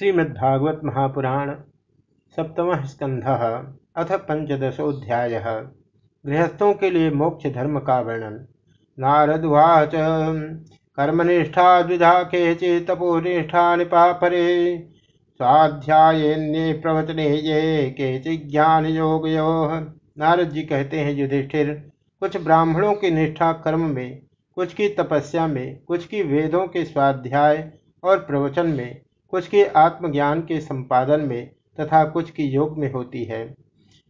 श्रीमद्भागवत महापुराण सप्तम स्कंध अथ पंचदशोध्याय गृहस्थों के लिए मोक्ष धर्म का वर्णन। नारद नारदुवाच कर्मनिष्ठा द्विधा के तपोनिष्ठा निपापरे स्वाध्याये प्रवचने ये के ज्ञान योग यो नारद जी कहते हैं, युधिष्ठिर, कुछ ब्राह्मणों की निष्ठा कर्म में, कुछ की तपस्या में, कुछ की वेदों के स्वाध्याय और प्रवचन में कुछ की आत्मज्ञान के संपादन में तथा कुछ की योग में होती है।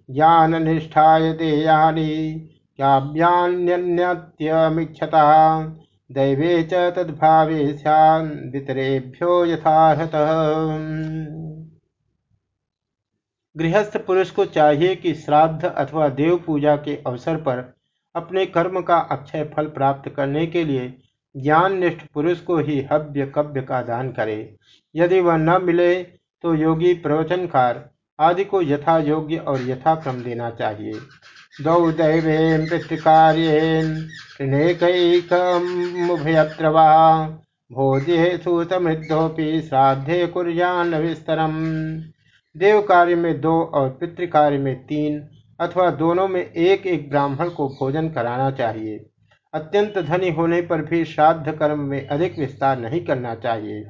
ज्ञान निष्ठाय देयानी क्याभ्यान्यत्यमिक्षता दैवे च तद्भावे वितरेभ्यो यथार्हत गृहस्थ पुरुष को चाहिए कि श्राद्ध अथवा देव पूजा के अवसर पर अपने कर्म का अक्षय फल प्राप्त करने के लिए ज्ञान निष्ठ पुरुष को ही हव्य कव्य का दान करे। यदि वह न मिले तो योगी प्रवचनकार आदि को यथा योग्य और यथाक्रम देना चाहिए। दौ दैवे वा भोज्येषु समृद्धोपि श्राद्धे कुर्यान्न विस्तरम। देव कार्य में दो और पितृकार्य में तीन अथवा दोनों में एक एक ब्राह्मण को भोजन कराना चाहिए। अत्यंत धनी होने पर भी श्राद्ध कर्म में अधिक विस्तार नहीं करना चाहिए।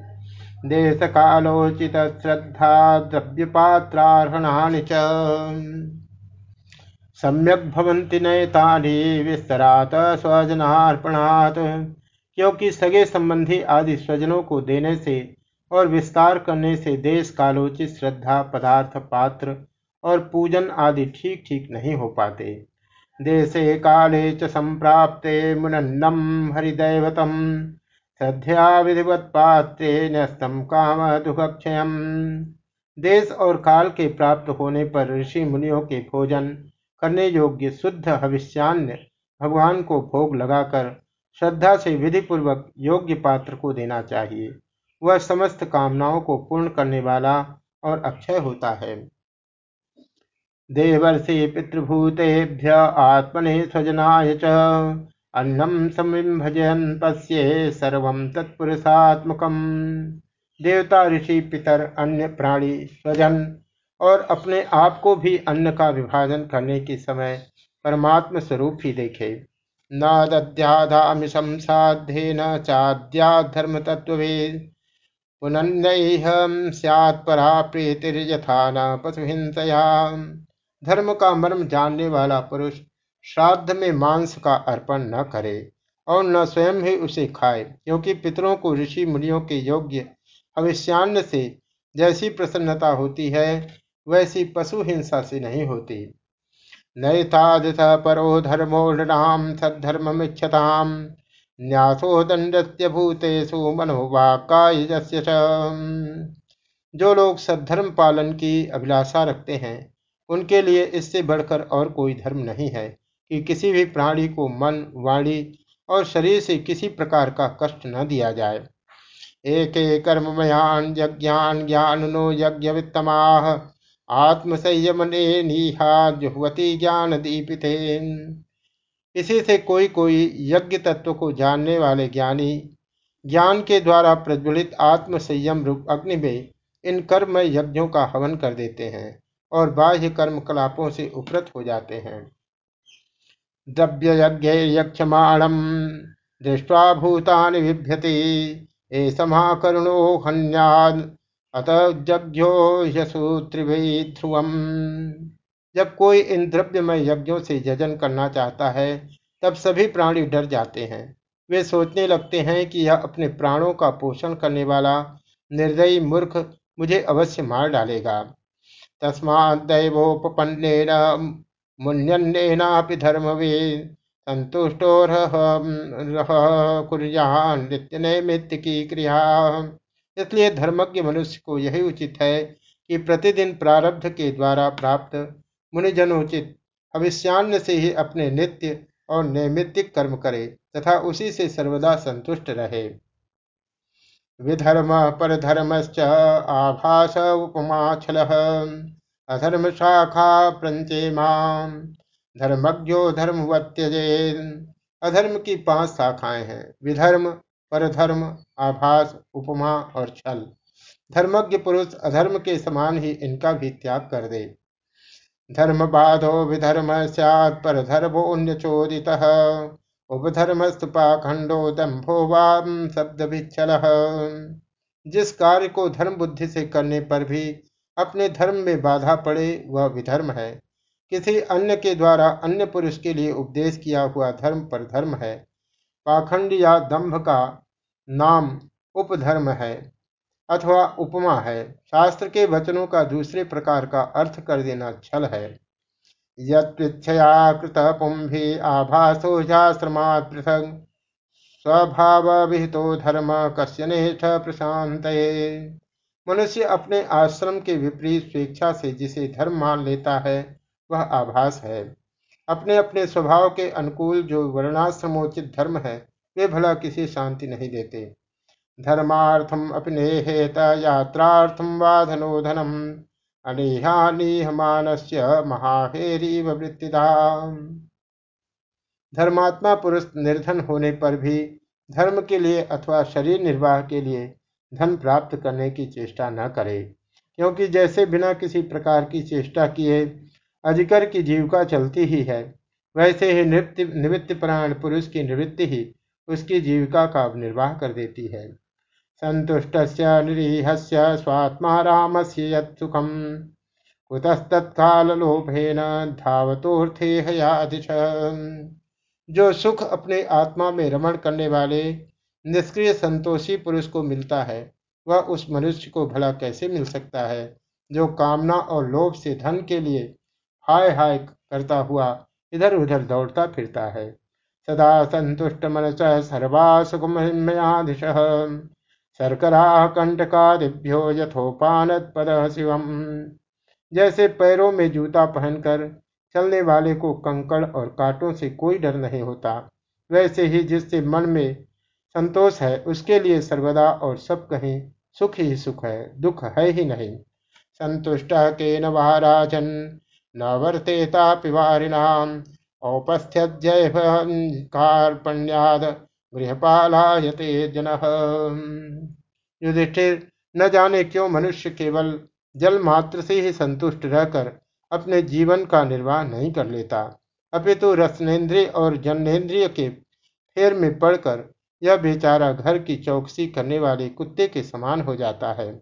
देश कालोचित श्रद्धा द्रव्य पात्रार्हणानि च। सम्यक भवंति नयतानि विस्तरात स्वजनार्पणात्। क्योंकि सगे संबंधी आदि स्वजनों को देने से और विस्तार करने से देश कालोचित श्रद्धा, पदार्थ, पात्र और पूजन आदि ठीक ठीक नहीं हो पाते। देशे काले च सम्प्राप्ते मुनन्नं हरिदैवतं श्रद्धया विधिवत्पात्रे न्यस्तम काम दुखक्षयम। देश और काल के प्राप्त होने पर ऋषि मुनियों के भोजन करने योग्य शुद्ध हविष्यान्य भगवान को भोग लगाकर श्रद्धा से विधि पूर्वक योग्य पात्र को देना चाहिए। वह समस्त कामनाओं को पूर्ण करने वाला और अक्षय होता है। देवर्षि पितृभूतेभ्य आत्मने स्वजनाय च। अन्नम समिभजन पश्ये सर्व तत्पुरुषात्मकम। देवता, ऋषि, पितर, अन्य प्राणी, स्वजन और अपने आप को भी अन्न का विभाजन करने के समय परमात्म स्वरूप ही देखे। न दद्याधामिशम साध्ये न चाद्या धर्म तत्व पुनन्यहम सैत्परा प्रीतिर्यथा न पशुहिंसया धर्म का मर्म जानने वाला पुरुष श्राद्ध में मांस का अर्पण न करे और न स्वयं ही उसे खाए, क्योंकि पितरों को ऋषि मुनियों के योग्य अविष्यान्न से जैसी प्रसन्नता होती है, वैसी पशु हिंसा से नहीं होती। नैतादिथ परो धर्मो नृणाम सद्धर्ममिच्छताम न्यासो दंडस्य भूतेषु मनोवाकाय जो लोग सद्धर्म पालन की अभिलाषा रखते हैं, उनके लिए इससे बढ़कर और कोई धर्म नहीं है। कि किसी भी प्राणी को मन, वाणी और शरीर से किसी प्रकार का कष्ट न दिया जाए। एक कर्ममयान यज्ञान ज्ञान नो यज्ञ वित्तमाह आत्मसंयम ने जुहवती ज्ञान दीपित। इसी से कोई कोई यज्ञ तत्व को जानने वाले ज्ञानी, ज्ञान के द्वारा प्रज्वलित आत्म संयम रूप अग्नि में इन कर्म यज्ञों का हवन कर देते हैं और बाह्य कर्म कलापों से उपरत हो जाते हैं। द्रव्य यज्ञ यक्षमाणम दृष्टवा भूतानि बिभ्यति ए समाकरुणो हन्याद अतः जज्ञो यशुत्रिभि ध्रुवम। जब कोई इन द्रव्यमय यज्ञों से यजन करना चाहता है, तब सभी प्राणी डर जाते हैं। वे सोचने लगते हैं कि यह अपने प्राणों का पोषण करने वाला निर्दयी मूर्ख मुझे अवश्य मार डालेगा। तस्मादैवोपन्नेन मुन्यन्नेनापि धर्मवेद संतुष्टो नित्य नैमित्त की क्रिया। इसलिए धर्मज्ञ मनुष्य को यही उचित है कि प्रतिदिन प्रारब्ध के द्वारा प्राप्त मुनिजनोचित अविश्यान्न से ही अपने नित्य और नैमित्तिक कर्म करे, तथा उसी से सर्वदा संतुष्ट रहे। विधर्म, परधर्मश्च, आभास उपमाछल अधर्म शाखा प्रंचे माम धर्मज्ञो धर्मवत्यजे अधर्म की पाँच शाखाएँ हैं। विधर्म, परधर्म, आभास, उपमा और छल। धर्मज्ञ पुरुष अधर्म के समान ही इनका भी त्याग कर दे। धर्म बाधो विधर्म सैत् पर धर्मोन्यचोदित उपधर्मस्तुपाखंडो दम्भो वाम शब्द विच्छल जिस कार्य को धर्म बुद्धि से करने पर भी अपने धर्म में बाधा पड़े, वह विधर्म है। किसी अन्य के द्वारा अन्य पुरुष के लिए उपदेश किया हुआ धर्म पर धर्म है। पाखंड या दंभ का नाम उपधर्म है अथवा उपमा है। शास्त्र के वचनों का दूसरे प्रकार का अर्थ कर देना छल है। यच्छया कृत आभासो झाश्रमात् पृथक स्वभाव विहितो धर्म कश्यनेठ प्रशांत मनुष्य अपने आश्रम के विपरीत स्वेच्छा से जिसे धर्म मान लेता है, वह आभास है। अपने अपने स्वभाव के अनुकूल जो वर्णाश्रमोचित धर्म है, वे भला किसी शांति नहीं देते। धर्मार्थम अपने हेत यात्रार्थम वा धनोधनम अनिहानिहमानस्य महाहेरीव वृत्तिदा। धर्मात्मा पुरुष निर्धन होने पर भी धर्म के लिए अथवा शरीर निर्वाह के लिए धन प्राप्त करने की चेष्टा न करे, क्योंकि जैसे बिना किसी प्रकार की चेष्टा किए अजिकर की जीविका चलती ही है, वैसे ही नृत्य निवृत्ति प्राण पुरुष की निवृत्ति ही उसकी जीविका का निर्वाह कर देती है। संतुष्ट निरीहस्य स्वात्मा राम से युखम कुतस्तत्कालोभेन धावतोर्थे हयादिश जो सुख अपने आत्मा में रमण करने वाले निष्क्रिय संतोषी पुरुष को मिलता है, वह उस मनुष्य को भला कैसे मिल सकता है, जो कामना और लोभ से धन के लिए हाय हाय करता हुआ इधर उधर दौड़ता फिरता है। सदा संतुष्ट मनस सर्वा सुखमयादिश शर्करा कंटकादिभ्यो यथोपानत पद शिवम। जैसे पैरों में जूता पहनकर चलने वाले को कंकड़ और कांटों से कोई डर नहीं होता, वैसे ही जिससे मन में संतोष है, उसके लिए सर्वदा और सब कहीं, सुख ही सुख है, दुख है ही नहीं। संतुष्ट के न महाराजन, न वर्तेता पिवारिणाम औपस्थ्य कार्पण्याद, गृहपालायते जन। युधिष्ठिर, न जाने क्यों मनुष्य केवल जल मात्र से ही संतुष्ट रहकर अपने जीवन का निर्वाह नहीं कर लेता। अपितु रसनेन्द्रिय और जन्नेन्द्रिय के फेर में पड़कर यह बेचारा घर की चौकसी करने वाले कुत्ते के समान हो जाता है।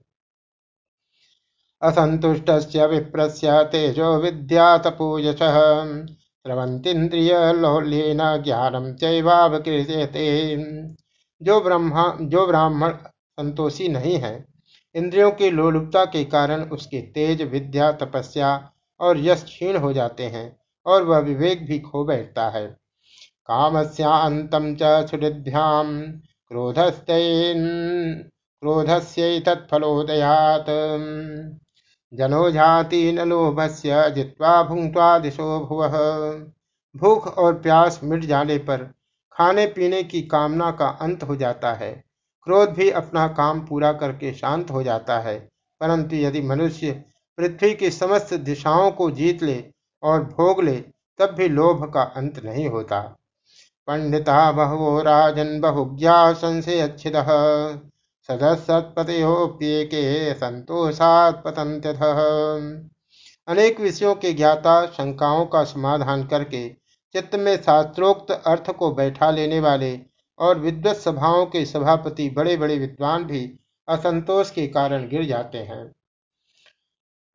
असंतुष्ट विप्रस्य तेजो विद्या तपोयश। स्रवंतीन्द्रिय लौल्येन ज्ञानम चैवावकृते जो ब्रह्मा, जो ब्राह्मण संतोषी नहीं है, इंद्रियों की लोलुपता के कारण उसके तेज विद्या तपस्या और यश क्षीण हो जाते हैं और वह विवेक भी खो बैठता है। कामस्यांतम च सुहृद्भ्याम। क्रोधस्तेन जनो जाति न लोभस्य, जित्वा भुंक्वा दिशो भुव। भूख और प्यास मिट जाने पर खाने पीने की कामना का अंत हो जाता है। क्रोध भी अपना काम पूरा करके शांत हो जाता है। परंतु यदि मनुष्य पृथ्वी की समस्त दिशाओं को जीत ले और भोग ले, तब भी लोभ का अंत नहीं होता। पंडिता बहवो राजन बहुज्ञा संशय सदसत्पतयोप्येके संतोषात पतंत्यथ अनेक विषयों के ज्ञाता शंकाओं का समाधान करके चित्त में शास्त्रोक्त अर्थ को बैठा लेने वाले और विद्वत सभाओं के सभापति बड़े बड़े विद्वान भी असंतोष के कारण गिर जाते हैं।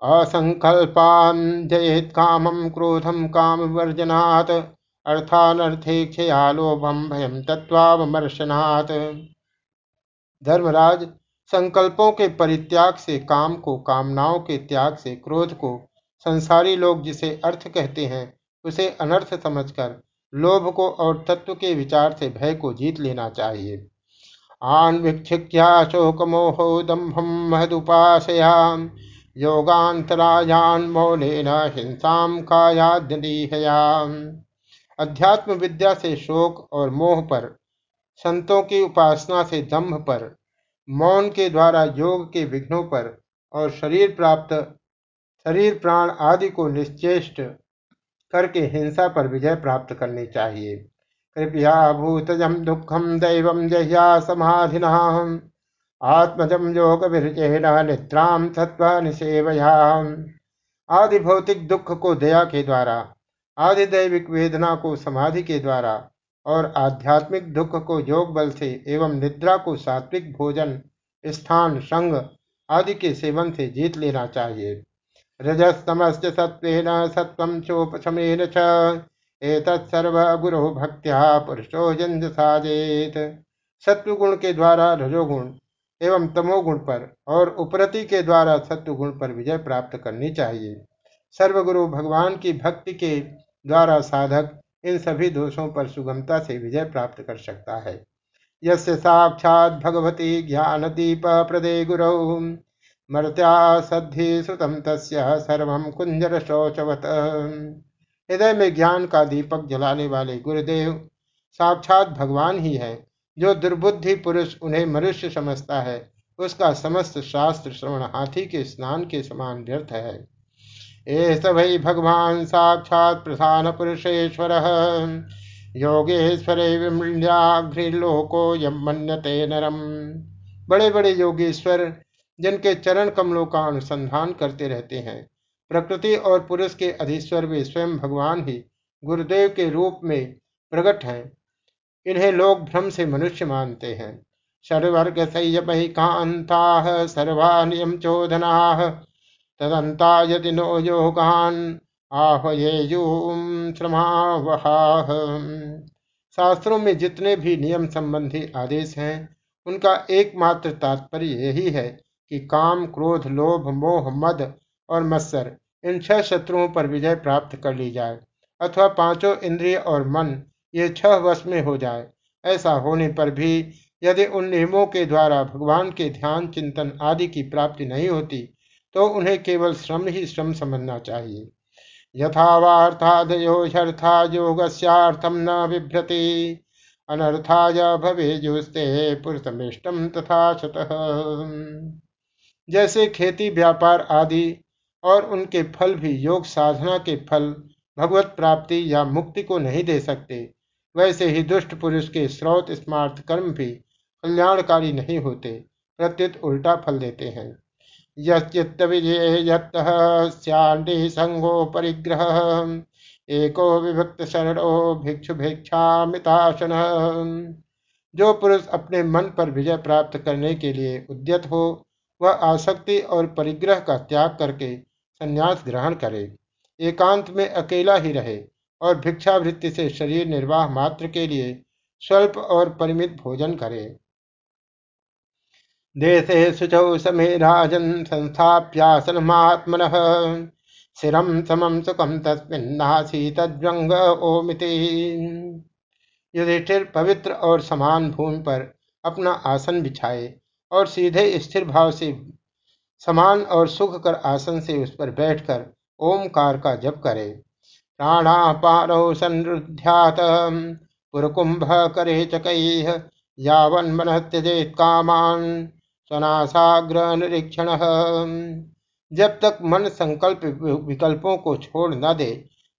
असंकल्पान जयेत कामम क्रोधम काम वर्जनात् अर्थानर्थेक्षया लोभम भयम तत्वावमर्शनात् धर्मराज संकल्पों के परित्याग से, काम को, कामनाओं के त्याग से, क्रोध को, संसारी लोग जिसे अर्थ कहते हैं, उसे अनर्थ समझकर, लोभ को और तत्व के विचार से भय को जीत लेना चाहिए। आन विक्षिक्या शोक मोहो दम्भम महदुपाशयाम योगांतरायान मौलेन हिंसाम कायाद्यदीहयाम। अध्यात्म विद्या से शोक और मोह पर, संतों की उपासना से दम्भ पर, मौन के द्वारा योग के विघ्नों पर और शरीर प्राप्त, शरीर प्राण आदि को निश्चेष्ट करके हिंसा पर विजय प्राप्त करनी चाहिए। कृपया भूतजम दुखम दैव जह्या समाधिना आत्मजम योग निद्राम सत्व आदि भौतिक दुख को दया के द्वारा आदि दैविक वेदना को समाधि के द्वारा और आध्यात्मिक दुख को योग बल से एवं निद्रा को सात्विक भोजन, स्थान, संग आदि के सेवन से जीत लेना चाहिए। रजस्तमश्च सत्वेन सत्वं चोपशमेन गुरु भक्त्या पुरुषो जंज साजेत। सत्व के द्वारा रजोगुण एवं तमोगुण पर और उपरति के द्वारा सत्वगुण पर विजय प्राप्त करनी चाहिए। सर्वगुरु भगवान की भक्ति के द्वारा साधक इन सभी दोषों पर सुगमता से विजय प्राप्त कर सकता है। यस्य साक्षात भगवती ज्ञान दीप प्रदे गुरु। मर्त्या सद्धि सुतम सर्वम कुंजर शौचवत। हृदय में ज्ञान का दीपक जलाने वाले गुरुदेव साक्षात भगवान ही है। जो दुर्बुद्धि पुरुष उन्हें मनुष्य समझता है, उसका समस्त शास्त्र श्रवण हाथी के स्नान के समान व्यर्थ है। एस वै भगवान साक्षात प्रधान पुरुषेश्वर योगेश्वर विमल्याघ्रिलोको यम मन्यते नरम। बड़े बड़े योगेश्वर, जिनके चरण कमलों का अनुसंधान करते रहते हैं, प्रकृति और पुरुष के अधीश्वर वे स्वयं भगवान ही गुरुदेव के रूप में प्रकट हैं। इन्हें लोग भ्रम से मनुष्य मानते हैं। सर्वर्ग षडवर्ग कांता सर्वा नियम चोदना तदंता यदि नो योगान शास्त्रों में जितने भी नियम संबंधी आदेश हैं, उनका एकमात्र तात्पर्य यही है कि काम, क्रोध, लोभ, मोह, मद और मत्सर, इन छह शत्रुओं पर विजय प्राप्त कर ली जाए, अथवा पाँचों इंद्रिय और मन ये छह वश में हो जाए। ऐसा होने पर भी यदि उन नियमों के द्वारा भगवान के ध्यान, चिंतन आदि की प्राप्ति नहीं होती तो उन्हें केवल श्रम ही श्रम समझना चाहिए। यथावार्थादयो योगस्यार्थम न बिभ्रति, अनर्थाय भवे जुस्ते पुरुषमिष्टम तथा शतः। जैसे खेती, व्यापार आदि और उनके फल भी योग साधना के फल, भगवत प्राप्ति या मुक्ति को नहीं दे सकते, वैसे ही दुष्ट पुरुष के स्रोत स्मार्थ कर्म भी कल्याणकारी नहीं होते, प्रत्युत उल्टा फल देते हैं। यचित्त विजय संगो परिग्रह। एको विभक्त शरणो भिक्षु भिक्षामिताशन जो पुरुष अपने मन पर विजय प्राप्त करने के लिए उद्यत हो, वह आसक्ति और परिग्रह का त्याग करके संन्यास ग्रहण करे। एकांत में अकेला ही रहे और भिक्षावृत्ति से शरीर निर्वाह मात्र के लिए स्वल्प और परिमित भोजन करे। देशे शुचौ समे राजन संस्थाप्यासन महात्मन शिरम समम सुखम तस्मिन्नासी तद्व्यंग ओमिति। युधिष्ठिर पवित्र और समान भूमि पर अपना आसन बिछाए और सीधे स्थिर भाव से समान और सुख कर आसन से उस पर बैठकर ओमकार का जप करे। प्राणापानो संध्यात पुरकुंभ करे चकैः, यावन मन त्यजेत कामान। स्वनासाग्र निरीक्षण जब तक मन संकल्प विकल्पों को छोड़ न दे,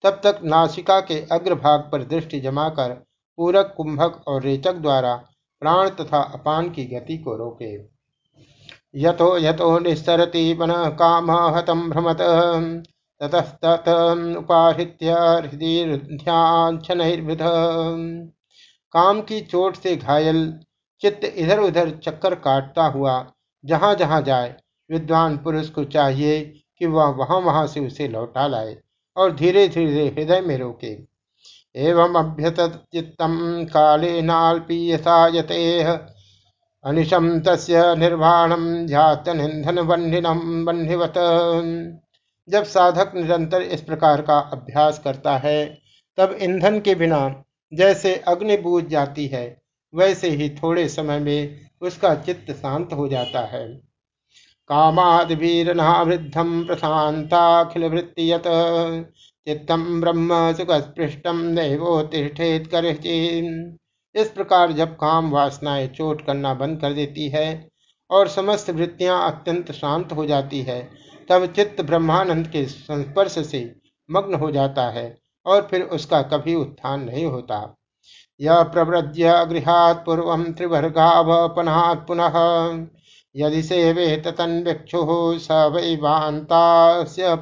तब तक नासिका के अग्रभाग पर दृष्टि जमाकर पूरक, कुंभक और रेचक द्वारा प्राण तथा अपान की गति को रोके। यतो यतो निस्सरति मन काम हतम भ्रमत। ततस्तत उपाहृत्य हृदय काम की चोट से घायल चित्त इधर उधर चक्कर काटता हुआ जहाँ जहाँ जाए, विद्वान पुरुष को चाहिए कि वह वहाँ वहाँ से उसे लौटा लाए और धीरे धीरे हृदय में रोके। एवं अभ्यत चित्तम काले नाल्पीयसायते अनिशम तस्य निर्वाणम ध्यातनिधन बन्धिनम बन्धिवत जब साधक निरंतर इस प्रकार का अभ्यास करता है, तब ईंधन के बिना जैसे अग्नि बूझ जाती है वैसे ही थोड़े समय में उसका चित्त शांत हो जाता है। कामाद वीरनावृद्धम प्रशांताखिल वृत्तियत चित्तम ब्रह्म सुखस्पृष्टम दैवोतिष्ठेत कर इस प्रकार जब काम वासनाएँ चोट करना बंद कर देती है और समस्त वृत्तियाँ अत्यंत शांत हो जाती है, तब चित्त ब्रह्मानंद के संस्पर्श से मग्न हो जाता है और फिर उसका कभी उत्थान नहीं होता। यह प्रव्रज्य गृहात पूर्व त्रिवर्गावपनात् पुनः। यदि सेवेत तन्भिक्षु स वै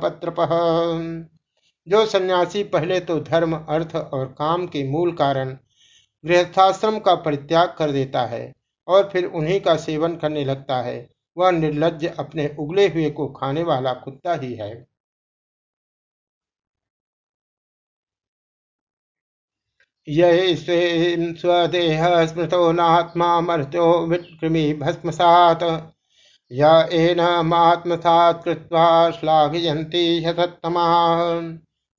पत्रप। जो सन्यासी पहले तो धर्म, अर्थ और काम के मूल कारण गृहस्थाश्रम का परित्याग कर देता है और फिर उन्हीं का सेवन करने लगता है, वह निर्लज अपने उगले हुए को खाने वाला कुत्ता ही है। स्वदेह स्मृतो नात्मा मर्त्यो विकृमि भस्मसात एनमात्मसात कृत्वा श्लाघयन्ति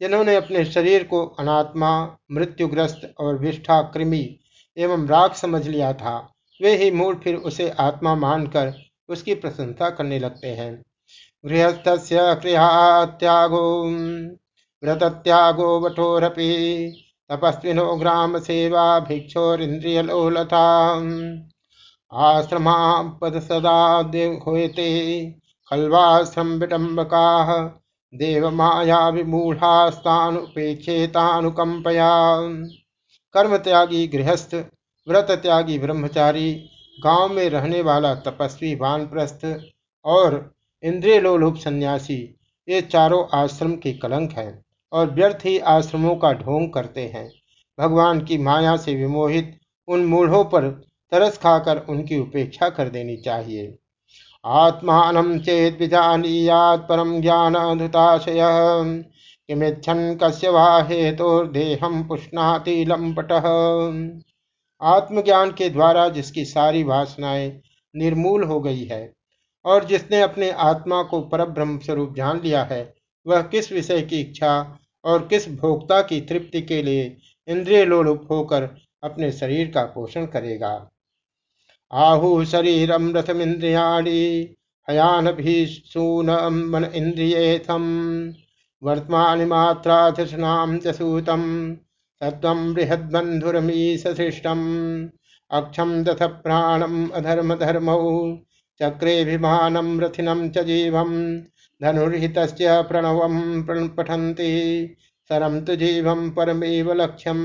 जिन्होंने अपने शरीर को अनात्मा, मृत्युग्रस्त और विष्ठा कृमि एवं राग समझ लिया था। वे ही मूल फिर उसे आत्मा मानकर उसकी प्रशंसा करने लगते हैं। गृहस्थ क्रियात्यागो व्रत त्यागो वठोरपि। तपस्विनो ग्राम सेवा भिक्षोरिंद्रिय लोलता आश्रमा पद सदा होते खल्वाश्रम विटम्बका देव माया विमूढ़ास्तानुपेक्षेतानुकंपया कर्म त्यागी गृहस्थ व्रत त्यागी ब्रह्मचारी, गाँव में रहने वाला तपस्वी वानप्रस्थ और इंद्रिय लोलुप सन्यासी, ये चारों आश्रम के कलंक हैं। और व्यर्थ ही आश्रमों का ढोंग करते हैं। भगवान की माया से विमोहित उन मूढ़ों पर तरस खाकर उनकी उपेक्षा कर देनी चाहिए। आत्मान चेत विजानीयात परम ज्ञान धुताशय किमिच्छन कस्य वा हेतुर्देहम पुष्णाति लंपट आत्मज्ञान के द्वारा जिसकी सारी वासनाएँ निर्मूल हो गई है और जिसने अपने आत्मा को परब्रह्म स्वरूप जान लिया है, वह किस विषय की इच्छा और किस भोक्ता की तृप्ति के लिए इंद्रिय लोलुप होकर अपने शरीर का पोषण करेगा। आहु शरीरम रथमिंद्रियाणी हयान भी सून मन इंद्रिय वर्तमान मात्राधृष्णाम चूतम तत्व बृहद्बंधुरमीशिष्टम अक्षम दथ प्राणम अधर्म धर्मौ चक्रेभिमानं रथिनं च जीवं धनुर्हितस्य प्रणव पठन्ति। सरम तो जीवम परमेव लक्ष्यम।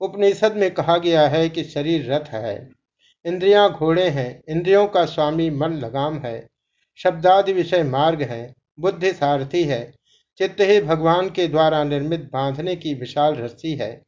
उपनिषद में कहा गया है कि शरीर रथ है। इंद्रियाँ घोड़े हैं। इंद्रियों का स्वामी मन लगाम है। शब्दादि विषय मार्ग है। बुद्धि सारथी है। चित्त ही भगवान के द्वारा निर्मित बांधने की विशाल रस्सी है।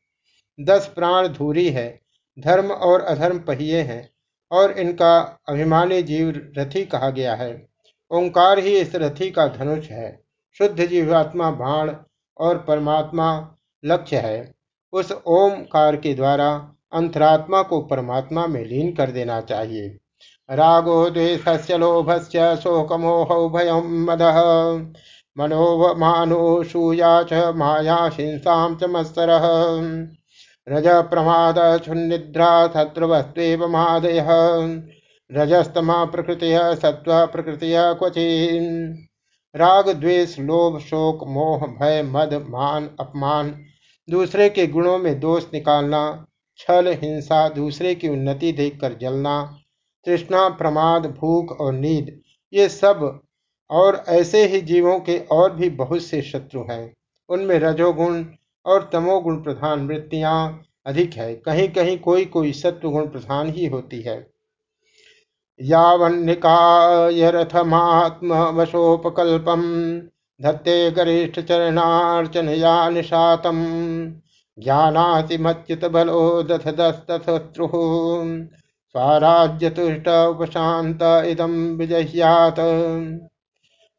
दस प्राण धूरी है। धर्म और अधर्म पहिए हैं। और इनका अभिमानी जीव रथी कहा गया है। ओंकार ही इस रथी का धनुष है। शुद्ध जीवात्मा बाण और परमात्मा लक्ष्य है। उस ओमकार के द्वारा अंतरात्मा को परमात्मा में लीन कर देना चाहिए। रागो द्वेषस्य लोभस्य शोकमोह भय मद। मनोवमानो शूया च माया हिंसा च मत्सर। रज प्रमाद क्षुन्निद्रा सत्रवस्त्वेव मादय। रजस्तमा प्रकृति सत्व प्रकृति क्वचि राग द्वेष लोभ शोक, मोह, भय, मद, मान, अपमान। दूसरे के गुणों में दोष निकालना। छल, हिंसा, दूसरे की उन्नति देखकर जलना। तृष्णा, प्रमाद, भूख और नींद। ये सब और ऐसे ही जीवों के और भी बहुत से शत्रु हैं। उनमें रजोगुण और तमोगुण प्रधान वृत्तियाँ अधिक है। कहीं कहीं कोई कोई सत्वगुण प्रधान ही होती है। यावन्निकाय रथमात्मवशोपकल्पम धत्ते गरिष्ठ चरणार्चन चरणार्चनया निशातम ज्ञानातिमच्युत बलो दथ दस्तशत्रु स्वराज्य तुष्ट उपशांत इदम विजह्यात।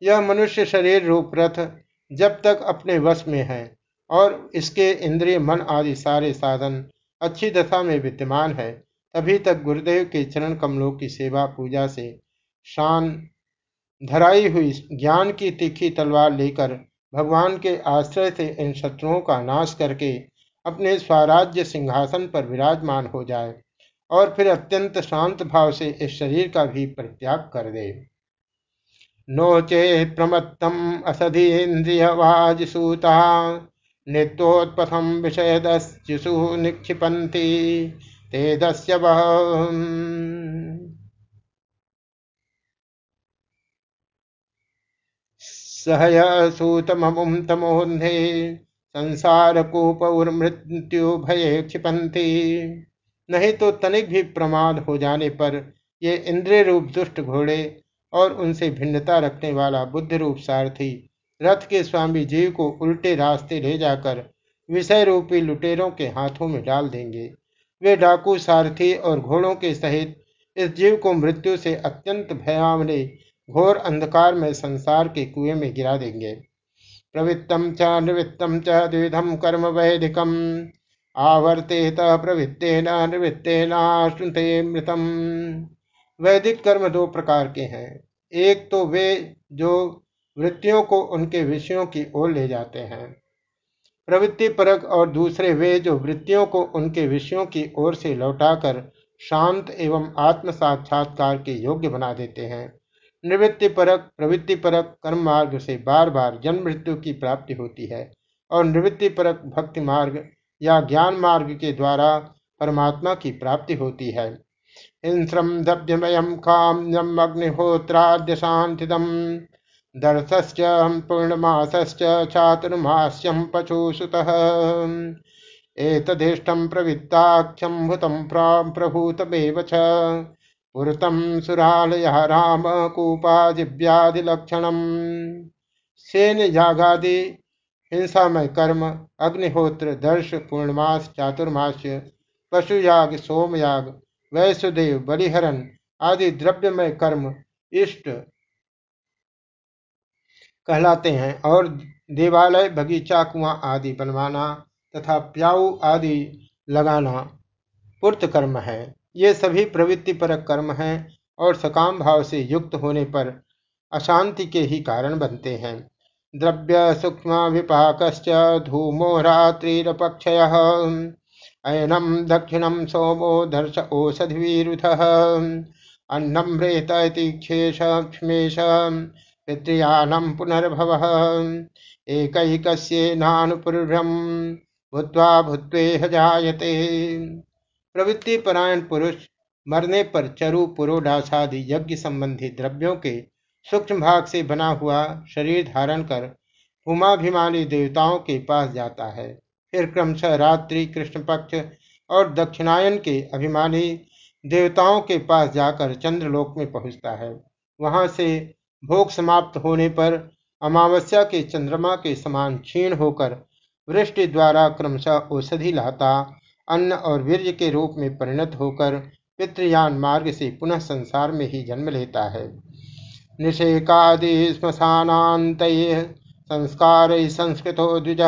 यह मनुष्य शरीर रूप रथ जब तक अपने वश में है और इसके इंद्रिय मन आदि सारे साधन अच्छी दशा में विद्यमान है। तभी तक गुरुदेव के चरण कमलों की सेवा पूजा से शान धराई हुई ज्ञान की तीखी तलवार लेकर भगवान के आश्रय से इन शत्रुओं का नाश करके अपने स्वराज्य सिंहासन पर विराजमान हो जाए और फिर अत्यंत शांत भाव से इस शरीर का भी परित्याग कर दे। नोचे प्रमत्तम असधीन्द्रियवाजसूता नित्योत्पथम विषयदस्युषु निक्षिपन्ति। ते दस्य सहय सूतममुम तमोन्धे संसार कूपमृत्यु भय क्षिपन्ति। नहीं तो तनिक भी प्रमाद हो जाने पर ये इंद्रिय रूप दुष्ट घोड़े और उनसे भिन्नता रखने वाला बुद्ध रूप सारथी रथ के स्वामी जीव को उल्टे रास्ते ले जाकर विषय रूपी लुटेरों के हाथों में डाल देंगे। वे डाकू सारथी और घोड़ों के सहित इस जीव को मृत्यु से अत्यंत भयावने घोर अंधकार में संसार के कुएँ में गिरा देंगे। प्रवृत्तम च, निवृत्तम च द्विधम कर्म वैदिकम। आवर्तेत प्रवृत्तेन निवृत्तेनाश्नुते मृतम। वैदिक कर्म दो प्रकार के हैं। एक तो वे जो वृत्तियों को उनके विषयों की ओर ले जाते हैं। प्रवृत्ति परक और दूसरे वे जो वृत्तियों को उनके विषयों की ओर से लौटाकर शांत एवं आत्म साक्षात्कार के योग्य बना देते हैं। निवृत्ति परक, प्रवृत्ति परक, कर्म मार्ग से बार बार जन्म मृत्यु की प्राप्ति होती है और निवृत्ति परक, भक्ति मार्ग या ज्ञान मार्ग के द्वारा परमात्मा की प्राप्ति होती है। इंद्रम दभ्यमयम काम्यम अग्निहोत्राद्य शांतिदम दर्शश्च पूर्णमासश्च पशुसुत। एतदिष्टम प्रवृत्ताख्यम भूतम प्रभूतमेव च। पुरतम सुरालय राम कूपादिव्यादिलक्षणम सेन यागादि, हिंसामय कर्म, अग्निहोत्र, दर्श, पूर्णमास चातुर्मास्य पशुयाग, सोमयाग वैसुदेव बलिहरण आदि द्रव्यमय कर्म, इष्ट कहलाते हैं और देवालय, बगीचा, कुआँ आदि बनवाना तथा प्याऊ आदि लगाना पुर्त कर्म है। ये सभी प्रवृत्ति परक कर्म हैं और सकाम भाव से युक्त होने पर अशांति के ही कारण बनते हैं। द्रव्य सूक्ष्म विपाक धूमो रात्रिपक्षय अयनम दक्षिणम सोमो दर्श ओषधिरुथ अन्नम रेत क्षेष पितृयानम पुनर्भव। एकैकस्येनानुपूर्व्यम भूत्वा भूत्वेह जायते प्रवृत्ति, परायण, पुरुष, मरने पर चरु, पुरोडासादि यज्ञ संबंधी द्रव्यों के सूक्ष्म भाग से बना हुआ शरीर धारण कर उमाभिमानी देवताओं के पास जाता है। फिर क्रमशः रात्रि कृष्ण पक्ष और दक्षिणायन के अभिमानी देवताओं के पास जाकर चंद्रलोक में पहुँचता है। वहाँ से भोग समाप्त होने पर अमावस्या के चंद्रमा के समान क्षीण होकर वृष्टि द्वारा क्रमशः औषधि लाता, अन्न और वीर्य के रूप में परिणत होकर पितृयान मार्ग से पुनः संसार में ही जन्म लेता है। निषेकादि श्मशानात संस्कार संस्कृतो द्विज।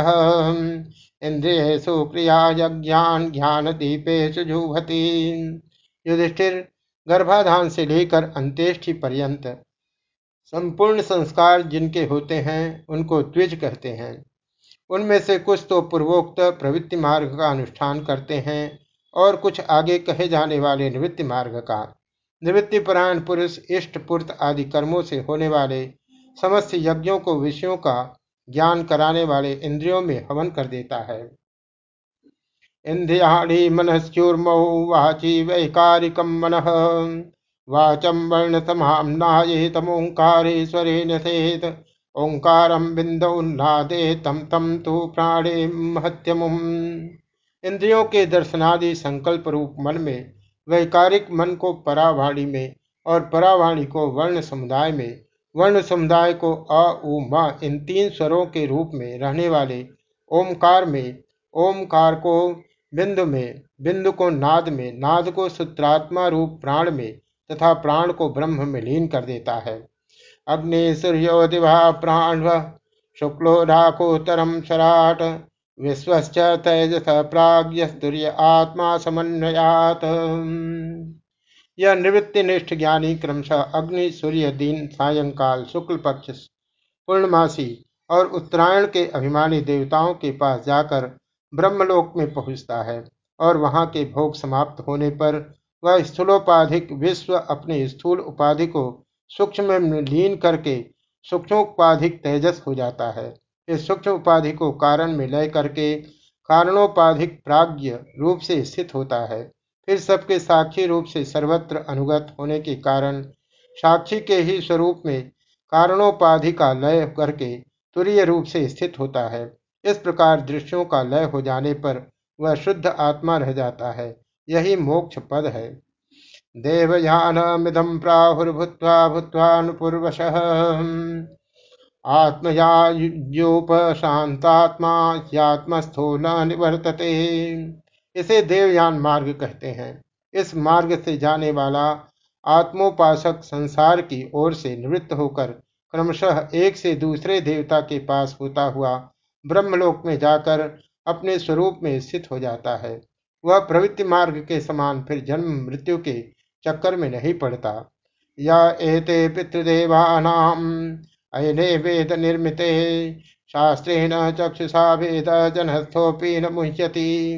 इंद्रिय क्रिया यज्ञान ज्ञान दीपे जुभति युधिष्ठिर गर्भाधान से लेकर अंत्येष्टि पर्यंत संपूर्ण संस्कार जिनके होते हैं, उनको द्विज कहते हैं। उनमें से कुछ तो पूर्वोक्त प्रवृत्ति मार्ग का अनुष्ठान करते हैं और कुछ आगे कहे जाने वाले निवृत्ति मार्ग का। निवृत्ति निवृत्तिपरायण पुरुष, इष्ट, पुर्त आदि कर्मों से होने वाले समस्त यज्ञों को विषयों का ज्ञान कराने वाले इंद्रियों में हवन कर देता है। इंद्रियाणी मनस्ुर्मौ वाची वैकारिकम मन। वाचम वर्ण समामनाएतमोंकारेश्वरे नसेत। ओंकार बिंदुन्नादे तम तम तो प्राणे महत्यम इंद्रियों के दर्शनादि संकल्प रूप मन में, वैकारिक मन को परावाणी में और परावाणी को वर्ण समुदाय में, वर्ण समुदाय को अ, उ, म, इन तीन स्वरों के रूप में रहने वाले ओमकार में, ओमकार को बिंदु में, बिंदु को नाद में, नाद को सूत्रात्मा रूप प्राण में तथा प्राण को ब्रह्म में लीन कर देता है। अग्नि सूर्यो दिवा प्राण शुक्लो राकोतरम सराट विश्वश्च तेजस प्राग्य आत्मा समन्वयात। यह निवृत्ति निष्ठ ज्ञानी क्रमशः अग्नि सूर्य दिन सायंकाल शुक्ल पक्ष, पूर्णमासी और उत्तरायण के अभिमानी देवताओं के पास जाकर ब्रह्मलोक में पहुँचता है और वहाँ के भोग समाप्त होने पर वह स्थूलोपाधिक विश्व अपने स्थूल उपाधि को सूक्ष्म में लीन करके सूक्ष्मोपाधिक तेजस हो जाता है। इस सूक्ष्म उपाधि को कारण में लय करके कारणोपाधिक प्राज्ञ रूप से स्थित होता है। फिर सबके साक्षी रूप से सर्वत्र अनुगत होने के कारण साक्षी के ही स्वरूप में कारणोपाधि का लय करके तुरीय रूप से स्थित होता है। इस प्रकार दृश्यों का लय हो जाने पर वह शुद्ध आत्मा रह जाता है। यही मोक्ष पद है। देवयानमिदं प्राहुर्भूत्वा भूत्वानुपूर्वशः। आत्मयायोपशांतात्मा यात्मस्थो न निवर्तते। इसे देवयान मार्ग कहते हैं। इस मार्ग से जाने वाला आत्मोपासक संसार की ओर से निवृत्त होकर क्रमशः एक से दूसरे देवता के पास होता हुआ ब्रह्मलोक में जाकर अपने स्वरूप में स्थित हो जाता है। वह प्रवृत्ति मार्ग के समान फिर जन्म मृत्यु के चक्कर में नहीं पड़ता। या एते पितृदेवानाम अयने वेद निर्मित निर्मिते शास्त्रेण चक्षुषा वेद जनस्थोपी न मुह्यति।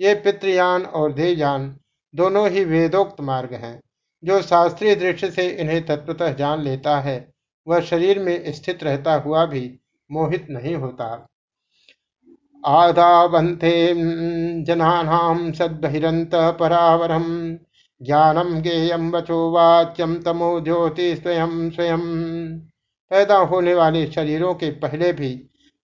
ये पितृयान और देवयान दोनों ही वेदोक्त मार्ग हैं। जो शास्त्रीय दृष्टि से इन्हें तत्वतः जान लेता है, वह शरीर में स्थित रहता हुआ भी मोहित नहीं होता। आदावंते जनानाम सद्बहिरंत परावरम ज्ञानम गेयम वचो वाच्यम तमो ज्योति स्वयं स्वयं पैदा होने वाले शरीरों के पहले भी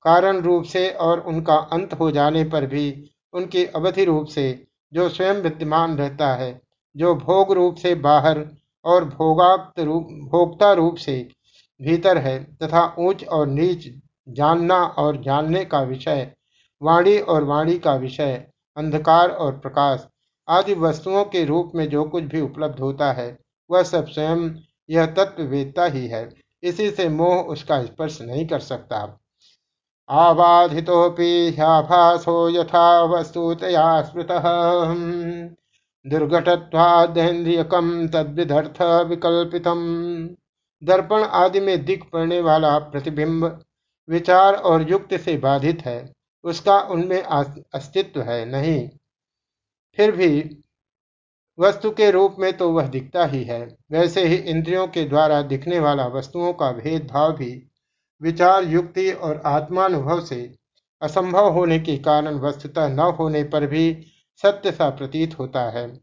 कारण रूप से और उनका अंत हो जाने पर भी उनकी अवधि रूप से जो स्वयं विद्यमान रहता है, जो भोग रूप से बाहर और भोगाक्त रूप, भोक्ता रूप से भीतर है तथा ऊंच और नीच जानना और जानने का विषय वाणी और वाणी का विषय, अंधकार और प्रकाश आदि वस्तुओं के रूप में जो कुछ भी उपलब्ध होता है, वह सब स्वयं यह तत्ववेदता ही है। इसी से मोह उसका स्पर्श नहीं कर सकता। आबाधितोपि ह्याभासो यथा वस्तुतया स्मृतः। दुर्घटत्वादेन्द्रियकम तद्विधर्थ विकल्पितम दर्पण आदि में दिख पड़ने वाला प्रतिबिंब विचार और युक्त से बाधित है। उसका उनमें अस्तित्व है, नहीं। फिर भी वस्तु के रूप में तो वह दिखता ही है। वैसे ही इंद्रियों के द्वारा दिखने वाला वस्तुओं का भेदभाव भी विचार, युक्ति और आत्मानुभव से असंभव होने के कारण वस्तुतः न होने पर भी सत्य सा प्रतीत होता है।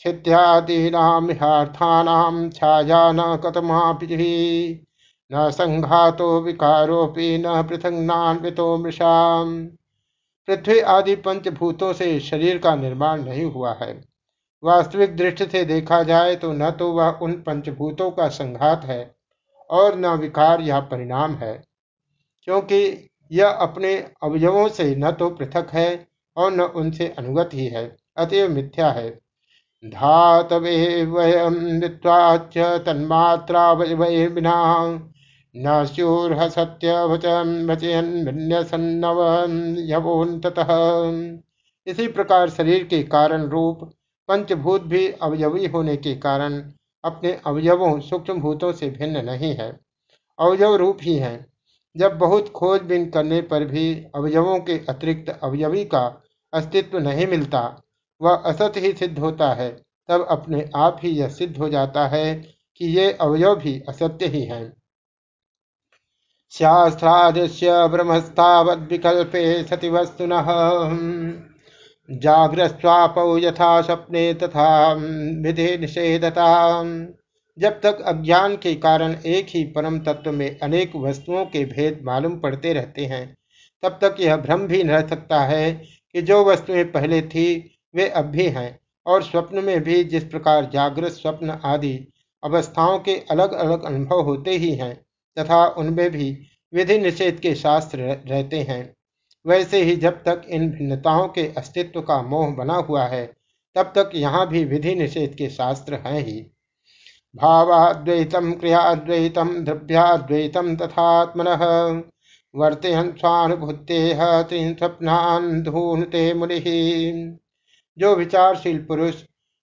छित्यादीनामिहार्थानाम छाया न कतमापि न संघातो विकारोपि न पृथंगनान्वितो मृषा पृथ्वी आदि पंचभूतों से शरीर का निर्माण नहीं हुआ है। वास्तविक दृष्टि से देखा जाए तो न तो वह उन पंचभूतों का संघात है और न विकार यह परिणाम है। क्योंकि यह अपने अवयवों से न तो पृथक है और न उनसे अनुगत ही है अतएव मिथ्या है। धातवे वयम तन्मात्रा बिना न स्यूर्ह सत्य इसी प्रकार शरीर के कारण रूप, पंचभूत भी अवयवी होने के कारण अपने अवयवों सूक्ष्म भूतों से भिन्न नहीं है। अवयव रूप ही है। जब बहुत खोजबीन करने पर भी अवयवों के अतिरिक्त अवयवी का अस्तित्व नहीं मिलता, वह असत ही सिद्ध होता है। तब अपने आप ही यह सिद्ध हो जाता है कि ये अवयव भी असत्य ही हैं। शास्त्रादृश्य ब्रह्मस्तावद विकल्पे सति वस्तुन जागृस्वापौ यथा सपने तथा विधि निषेधता जब तक अज्ञान के कारण एक ही परम तत्व में अनेक वस्तुओं के भेद मालूम पड़ते रहते हैं, तब तक यह भ्रम भी रह सकता है कि जो वस्तुएँ पहले थी, वे अब भी हैं, और स्वप्न में भी जिस प्रकार जागृत स्वप्न आदि अवस्थाओं के अलग अलग अनुभव होते ही हैं तथा उनमें भी विधि निषेध के शास्त्र रहते हैं। वैसे ही जब तक इन भिन्नताओं के अस्तित्व का मोह बना हुआ है, तब तक यहाँ भी विधि निषेध के शास्त्र हैं ही। भावाद्वैतम क्रियाद्वैतम द्रव्याद्वैतम तथात्मन वर्तयन स्वानुभूते धूनते मुनि। जो विचारशील पुरुष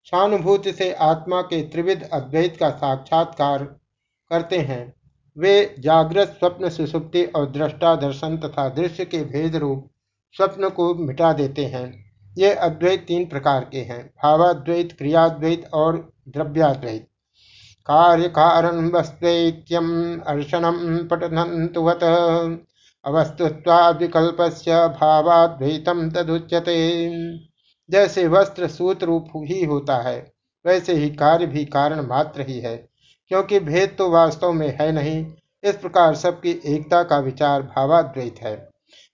स्वानुभूति से आत्मा के त्रिविध अद्वैत का साक्षात्कार करते हैं वे जागृत स्वप्न सुसुप्ति और दृष्टा दर्शन तथा दृश्य के भेद रूप स्वप्न को मिटा देते हैं। ये अद्वैत तीन प्रकार के हैं, भावाद्वैत, क्रियाद्वैत और द्रव्याद्वैत। कार्य कारण वस्त्रैक्यम अर्शनम अवस्तुत्वाद से भावाद्वैतम तदुच्यते। जैसे वस्त्र सूत रूप ही होता है, वैसे ही कार्य भी कारण मात्र ही है। क्योंकि भेद तो वास्तव में है नहीं। इस प्रकार सबकी एकता का विचार भावाद्वैत है।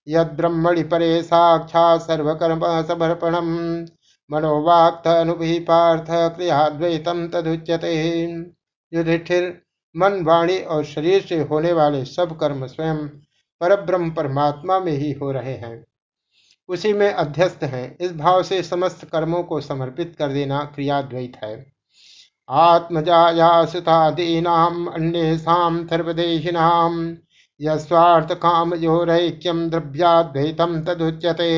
यद ब्रह्मणि परे साक्षात सर्वकर्म समर्पणम मनोवाक्त अनुभि पार्थ क्रियाद्वैतम तदुच्यते। युधिष्ठिर, मन, वाणी और शरीर से होने वाले सब कर्म स्वयं परब्रह्म परमात्मा में ही हो रहे हैं। उसी में अध्यस्त हैं। इस भाव से समस्त कर्मों को समर्पित कर देना क्रियाद्वैत है। आत्मजाया सुतादीनाम अन्येषाम सर्वदेहिनाम। यस्वार्थ काम योरैक्यम द्रव्याद्वैतम तदुच्यते।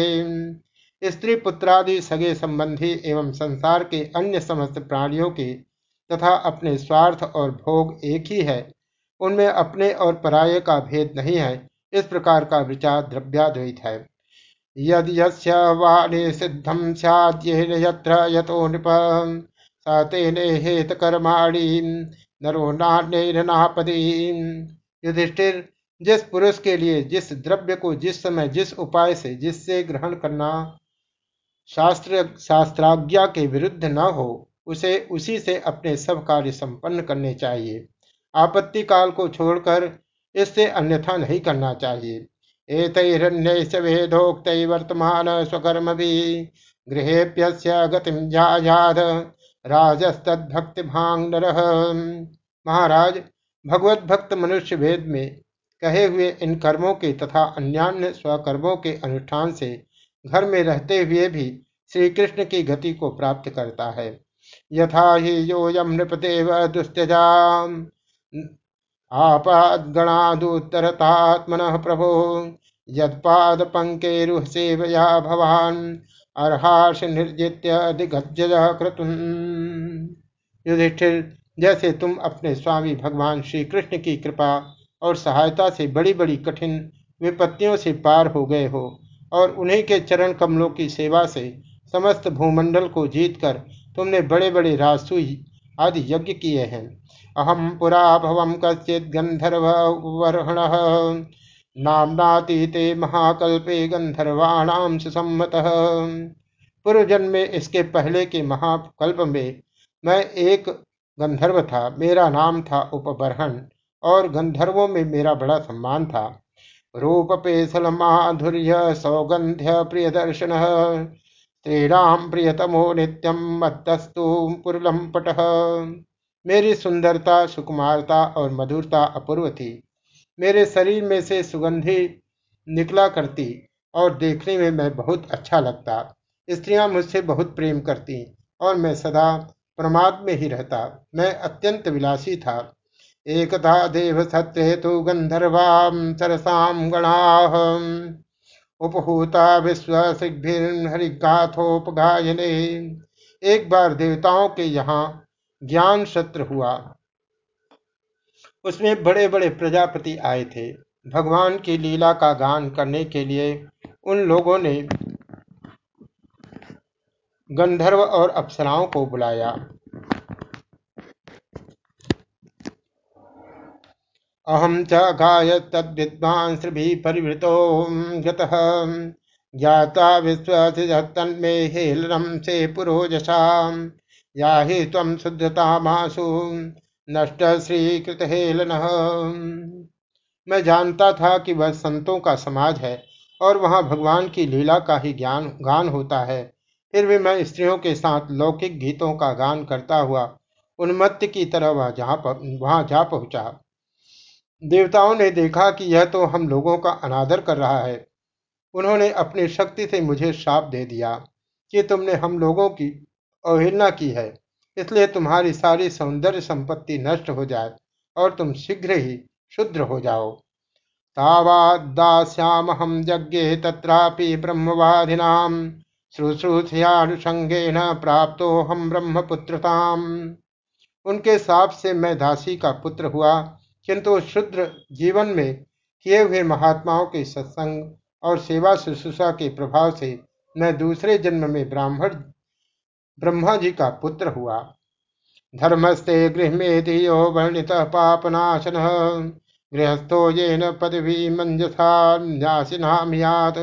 स्त्री पुत्रादि सगे संबंधी एवं संसार के अन्य समस्त प्राणियों के तथा अपने स्वार्थ और भोग एक ही है। उनमें अपने और पराये का भेद नहीं है। इस प्रकार का विचार द्रव्याद्वैत है। यद यस्य वाणी सिद्धम सैद्येन यत्र यतो नृप तेन हेत कर्माणी नरो नापदी युधिष्ठिर, जिस पुरुष के लिए, जिस द्रव्य को, जिस समय, जिस उपाय से, जिससे ग्रहण करना शास्त्र, शास्त्राज्ञा के विरुद्ध न हो, उसे उसी से अपने सब कार्य संपन्न करने चाहिए। आपत्ति काल को छोड़कर इससे अन्यथा नहीं करना चाहिए। वेदोक्त वर्तमान स्वकर्म भी गृहेप्य गतिम राजस्तभक्ति भाँग महाराज भगवत भक्त मनुष्य भेद में कहे हुए इन कर्मों के तथा अन्यान्य स्वकर्मों के अनुष्ठान से घर में रहते हुए भी श्री कृष्ण की गति को प्राप्त करता है। यथा ही योयम नृपदेव दुस्त्यजा आपादगणादुत्तरतात्मन प्रभो। यदपाद पंकेरुह सेवया भवान। अर्हाश निर्जित्य दिग्गज युधिष्ठिर, जैसे तुम अपने स्वामी भगवान श्री कृष्ण की कृपा और सहायता से बड़ी बड़ी कठिन विपत्तियों से पार हो गए हो और उन्हीं के चरण कमलों की सेवा से समस्त भूमंडल को जीतकर तुमने बड़े बड़े राजसु आदि यज्ञ किए हैं। अहम पुरा भवम कश्चित गंधर्वर्ण नामनातीते महाकल्पे गंधर्वाणाम सुसम्मत पूर्व जन्म में इसके पहले के महाकल्प में मैं एक गंधर्व था, मेरा नाम था उपबरहन और गंधर्वों में मेरा बड़ा सम्मान था। रूप पेशल माधुर्य सौगंध्य प्रिय दर्शन श्रीराम प्रियतमो नित्यम मत्तस्तु पुरलम पट मेरी सुंदरता, सुकुमारता और मधुरता अपूर्व थी। मेरे शरीर में से सुगंधी निकला करती और देखने में मैं बहुत अच्छा लगता। स्त्रियाँ मुझसे बहुत प्रेम करती और मैं सदा प्रमाद में ही रहता। मैं अत्यंत विलासी था। एकता देव सत्य तो गंधर्वाम सरसाम गणाह उपहूता विश्व हरिगाथोपगायने एक बार देवताओं के यहाँ ज्ञान सत्र हुआ। उसमें बड़े बड़े प्रजापति आए थे। भगवान की लीला का गान करने के लिए उन लोगों ने गंधर्व और अप्सराओं को बुलाया। अहम च गाय तद्विद्वांसभिः परिवृतो ज्ञाता विश्वसिजत्तन्मे हेलनम से पुरोजसा या ही तम शुद्धतामासु। नष्ट श्रीकृत हेलन। मैं जानता था कि वह संतों का समाज है और वहाँ भगवान की लीला का ही ज्ञान, गान होता है। फिर भी मैं स्त्रियों के साथ लौकिक गीतों का गान करता हुआ उन्मत्त की तरह वह जहाँ वहाँ जा पहुँचा। देवताओं ने देखा कि यह तो हम लोगों का अनादर कर रहा है। उन्होंने अपनी शक्ति से मुझे श्राप दे दिया कि तुमने हम लोगों की अवहेलना की है। इसलिए तुम्हारी सारी सौंदर्य संपत्ति नष्ट हो जाए और तुम शीघ्र ही शुद्र हो जाओ। तावादास्याम हम यज्ञे तत्रापि ब्रह्मवादिनाम शुश्रूषयानुषंगेन प्राप्तो हम ब्रह्मपुत्रताम। उनके साप से मैं दासी का पुत्र हुआ, किंतु शुद्र जीवन में किए हुए महात्माओं के सत्संग और सेवा शुश्रूषा के प्रभाव से मैं दूसरे जन्म में ब्राह्मण ब्रह्मा जी का पुत्र हुआ। धर्मस्ते गृह में वर्णित पापनाशन। गृहस्थो ये न पदवी मंजसान्यासिनाम याद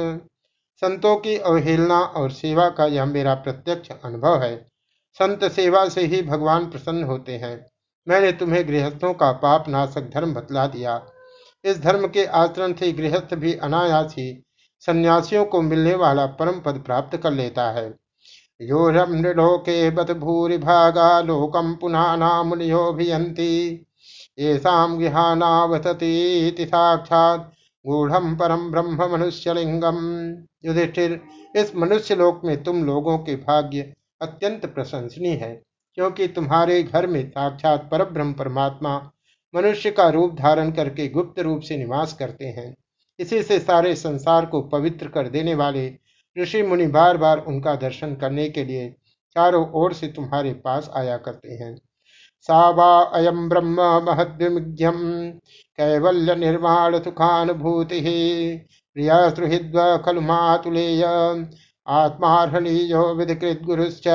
संतों की अवहेलना और सेवा का यह मेरा प्रत्यक्ष अनुभव है। संत सेवा से ही भगवान प्रसन्न होते हैं। मैंने तुम्हें गृहस्थों का पाप नाशक धर्म बतला दिया। इस धर्म के आचरण से गृहस्थ भी अनायास ही सन्यासियों को मिलने वाला परम पद प्राप्त कर लेता है। योरम नृलोके बत भूरिभागा लोकम पुनाना मुनियोभियन्ति येषां गृहानावसतीति साक्षात् गूढ़ परम ब्रह्म मनुष्यलिंगम युधिष्ठिर, इस मनुष्य लोक में तुम लोगों के भाग्य अत्यंत प्रशंसनीय है, क्योंकि तुम्हारे घर में साक्षात पर ब्रह्म परमात्मा मनुष्य का रूप धारण करके गुप्त रूप से निवास करते हैं। इसी से सारे संसार को पवित्र कर देने वाले ऋषि मुनि बार बार उनका दर्शन करने के लिए चारों ओर से तुम्हारे पास आया करते हैं। सा वा अयम ब्रह्म महद्विमुग्यम कैवल्य निर्माण सुखानुभूति। प्रिया सुहृद्व खलु मातुलेय आत्मार्हणीयो विधिकृत गुरुश्च।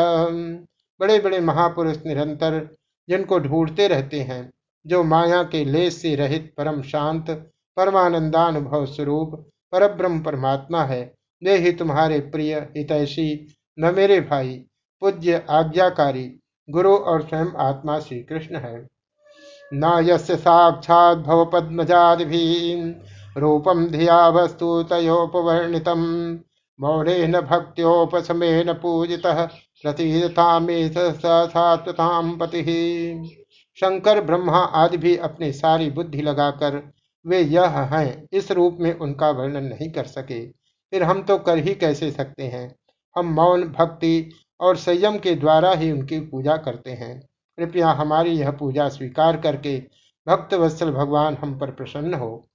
बड़े बड़े महापुरुष निरंतर जिनको ढूंढते रहते हैं, जो माया के लेस से रहित परम शांत, परमानंदानुभव स्वरूप, परब्रह्म परमात्मा है वे ही तुम्हारे प्रिय हितैषी। न मेरे भाई, पूज्य आज्ञाकारी, गुरु और स्वयं आत्मा श्री कृष्ण है। न यस्य साक्षात भव पद्मजादि रूपम धिया वस्तु तयोपवर्णित मौरेण भक्त्योपमेन पूजिता, प्रतीयता में सात्वताम पति। शंकर, ब्रह्मा आदि भी अपनी सारी बुद्धि लगाकर वे यह हैं, इस रूप में उनका वर्णन नहीं कर सके। फिर हम तो कर ही कैसे सकते हैं? हम मौन, भक्ति और संयम के द्वारा ही उनकी पूजा करते हैं। कृपया हमारी यह पूजा स्वीकार करके भक्त वत्सल भगवान हम पर प्रसन्न हो।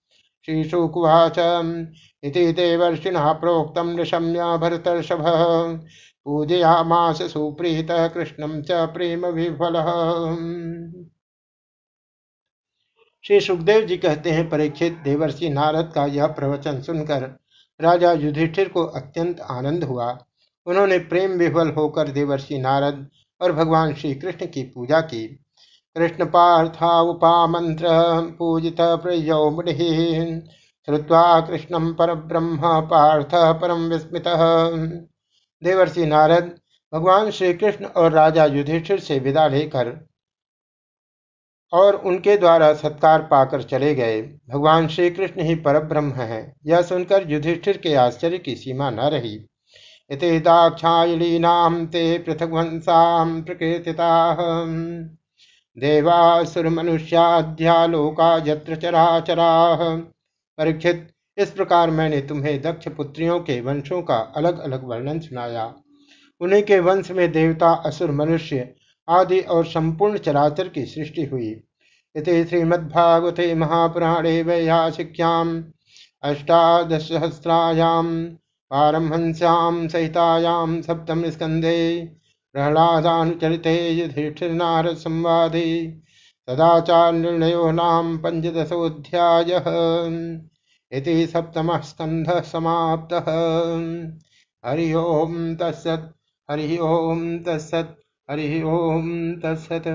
श्री शुकुवाच इति देवर्षिणः प्रोक्तं निशम्य भरतर्षभ। पूजयामास सुप्रीत कृष्णं च प्रेम विफल श्री सुखदेव जी कहते हैं, परीक्षित देवर्षि नारद का यह प्रवचन सुनकर राजा युधिष्ठिर को अत्यंत आनंद हुआ। उन्होंने प्रेम विह्वल होकर देवर्षि नारद और भगवान श्री कृष्ण की पूजा की। कृष्ण पार्था उपामंत्र पूजित प्रियो मुनि श्रुवा कृष्णम पर ब्रह्म पार्थ परम विस्मित। देवर्षि नारद भगवान श्री कृष्ण और राजा युधिष्ठिर से विदा लेकर और उनके द्वारा सत्कार पाकर चले गए। भगवान श्री कृष्ण ही परब्रह्म है। यह सुनकर युधिष्ठिर के आश्चर्य की सीमा न रही। इति दाक्षायणीनाम ते पृथग्वंसाम प्रकृतिता देवासुर मनुष्याध्यालोका यत्र चराचरा परीक्षित, इस प्रकार मैंने तुम्हें दक्ष पुत्रियों के वंशों का अलग अलग वर्णन सुनाया। उन्हीं के वंश में देवता असुर मनुष्य आदि और संपूर्ण चराचर की सृष्टि हुई। इति श्रीमद्भागवते महापुराणे वैयासिक्याम अष्टादशसहस्रायाम पारमहंस्याम सहितायाम सप्तम स्कंदे प्रहलादानुचरिते युधिष्ठिरनारद संवादे निर्णयो नाम पंचदशोध्याय इति सप्तमः स्कंध समाप्तः। हरि ओम तत्सत्, हरि ओम तत्सत्। हरि ओम तत्सत्